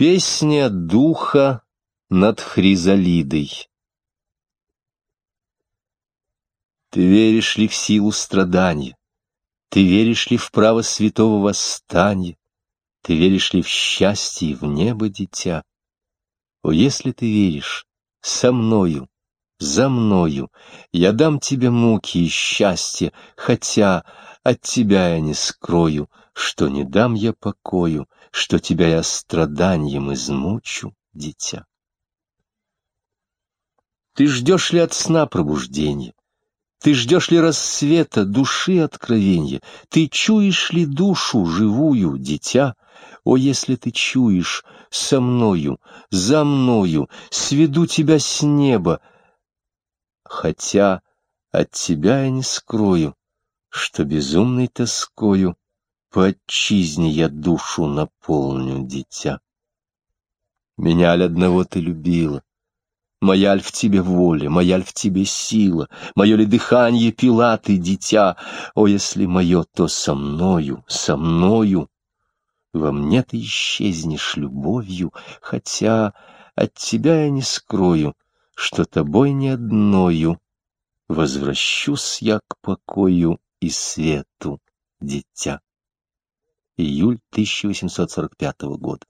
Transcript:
Песня духа над Хризалидой Ты веришь ли в силу страдания? Ты веришь ли в право святого восстания? Ты веришь ли в счастье и в небо, дитя? О, если ты веришь, со мною, за мною, я дам тебе муки и счастье, хотя от тебя я не скрою, что не дам я покою, что тебя я страданием измучу, дитя. Ты ждешь ли от сна пробуждения? Ты ждешь ли рассвета, души откровенья? Ты чуешь ли душу живую, дитя? О, если ты чуешь, со мною, за мною, сведу тебя с неба, хотя от тебя я не скрою, что безумной тоскою по отчизне я душу наполню, дитя. Меня ли одного ты любила? Моя ль в тебе воля, моя ль в тебе сила, Мое ли дыхание пила ты, дитя? О, если мое, то со мною, со мною. Во мне ты исчезнешь любовью, Хотя от тебя я не скрою, Что тобой не одною Возвращусь я к покою и свету, дитя. Июль 1845 года.